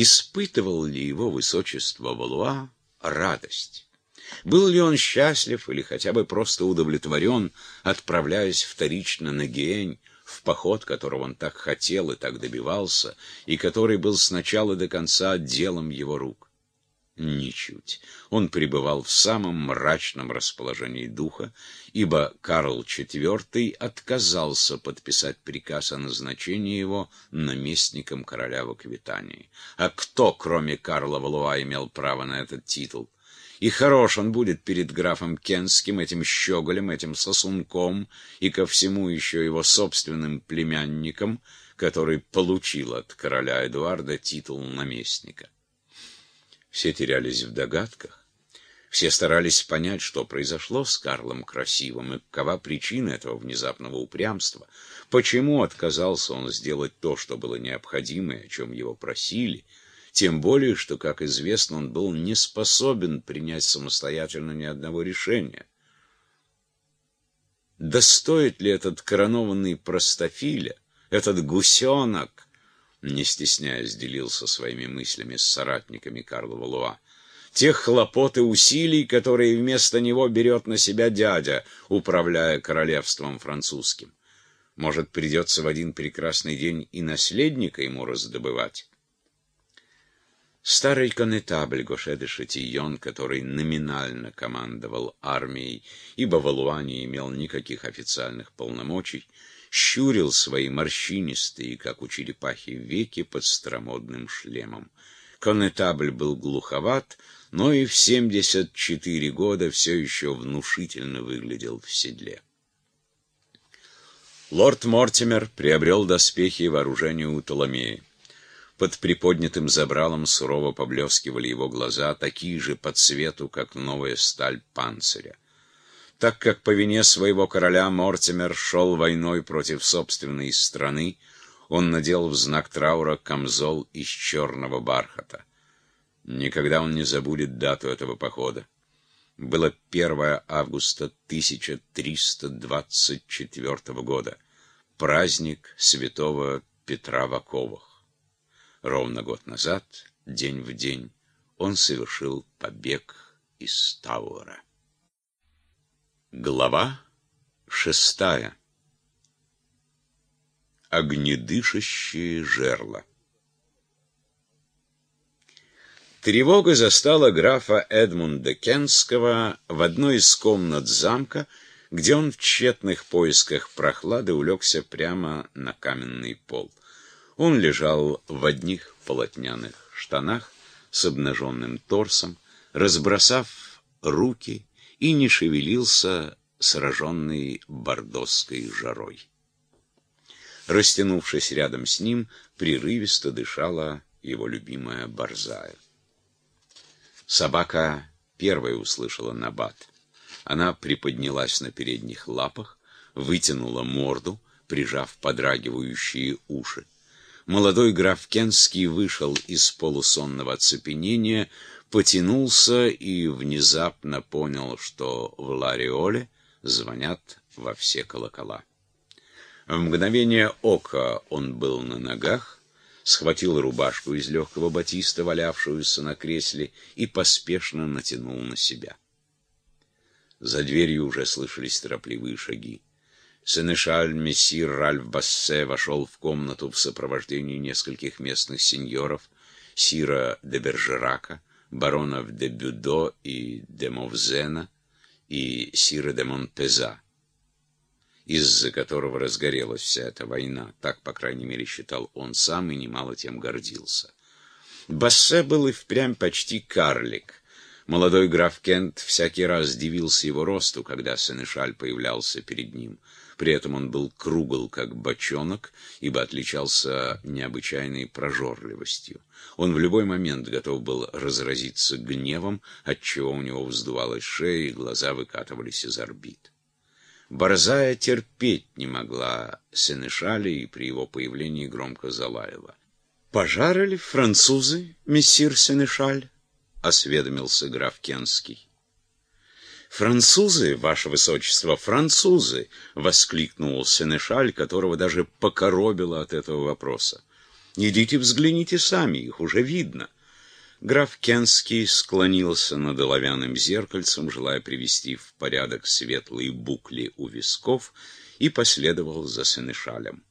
испытывал ли его высочество Валуа радость? Был ли он счастлив или хотя бы просто удовлетворен, отправляясь вторично на Гиень, в поход, которого он так хотел и так добивался, и который был с начала до конца делом его рук? Ничуть. Он пребывал в самом мрачном расположении духа, ибо Карл IV отказался подписать приказ о назначении его наместником короля в Аквитании. А кто, кроме Карла Валуа, имел право на этот титул? И хорош он будет перед графом Кенским, этим щеголем, этим сосунком, и ко всему еще его собственным племянником, который получил от короля Эдуарда титул наместника. Все терялись в догадках. Все старались понять, что произошло с Карлом Красивым и какова причина этого внезапного упрямства, почему отказался он сделать то, что было необходимо о чем его просили, тем более, что, как известно, он был не способен принять самостоятельно ни одного решения. Да стоит ли этот коронованный простофиля, этот гусенок, не стесняясь, делился своими мыслями с соратниками Карла Валуа, тех хлопот и усилий, которые вместо него берет на себя дядя, управляя королевством французским. Может, придется в один прекрасный день и наследника ему раздобывать. Старый конетабль Гоше де Шатийон, который номинально командовал армией, ибо Валуа не имел никаких официальных полномочий, щурил свои морщинистые, как у черепахи, веки под старомодным шлемом. Конетабль был глуховат, но и в 74 года все еще внушительно выглядел в седле. Лорд Мортимер приобрел доспехи и вооружение у Толомея. Под приподнятым забралом сурово поблескивали его глаза, такие же по цвету, как новая сталь панциря. Так как по вине своего короля Мортимер шел войной против собственной страны, он надел в знак траура камзол из черного бархата. Никогда он не забудет дату этого похода. Было 1 августа 1324 года, праздник святого Петра Ваковых. Ровно год назад, день в день, он совершил побег из Тауэра. Глава шестая. Огнедышащие жерла. Тревога застала графа Эдмунда Кенского в одной из комнат замка, где он в тщетных поисках прохлады улегся прямо на каменный пол. Он лежал в одних полотняных штанах с обнаженным торсом, разбросав руки и не шевелился, сраженный бордосской жарой. Растянувшись рядом с ним, прерывисто дышала его любимая борзая. Собака первая услышала набат. Она приподнялась на передних лапах, вытянула морду, прижав подрагивающие уши. Молодой граф Кенский вышел из полусонного оцепенения, потянулся и внезапно понял, что в Лариоле звонят во все колокола. В мгновение ока он был на ногах, схватил рубашку из легкого батиста, валявшуюся на кресле, и поспешно натянул на себя. За дверью уже слышались торопливые шаги. Сенешаль мессир Ральф Бассе вошел в комнату в сопровождении нескольких местных сеньоров, сира де Бержерака, баронов де Бюдо и де Мовзена и сира де Монпеза, из-за которого разгорелась вся эта война, так, по крайней мере, считал он сам и немало тем гордился. Бассе был и впрямь почти карлик. Молодой граф Кент всякий раз дивился его росту, когда Сенешаль появлялся перед ним. При этом он был кругл, как бочонок, ибо отличался необычайной прожорливостью. Он в любой момент готов был разразиться гневом, отчего у него вздувалась шея и глаза выкатывались из орбит. Борзая терпеть не могла Сенешаля и при его появлении громко залаяла. «Пожарили французы, мессир Сенешаль?» — осведомился граф Кенский. «Французы, ваше высочество, французы!» — воскликнул Сенешаль, которого даже покоробило от этого вопроса. Идите взгляните сами, их уже видно. Граф Кенский склонился над оловянным зеркальцем, желая привести в порядок светлые букли у висков, и последовал за сенешалем.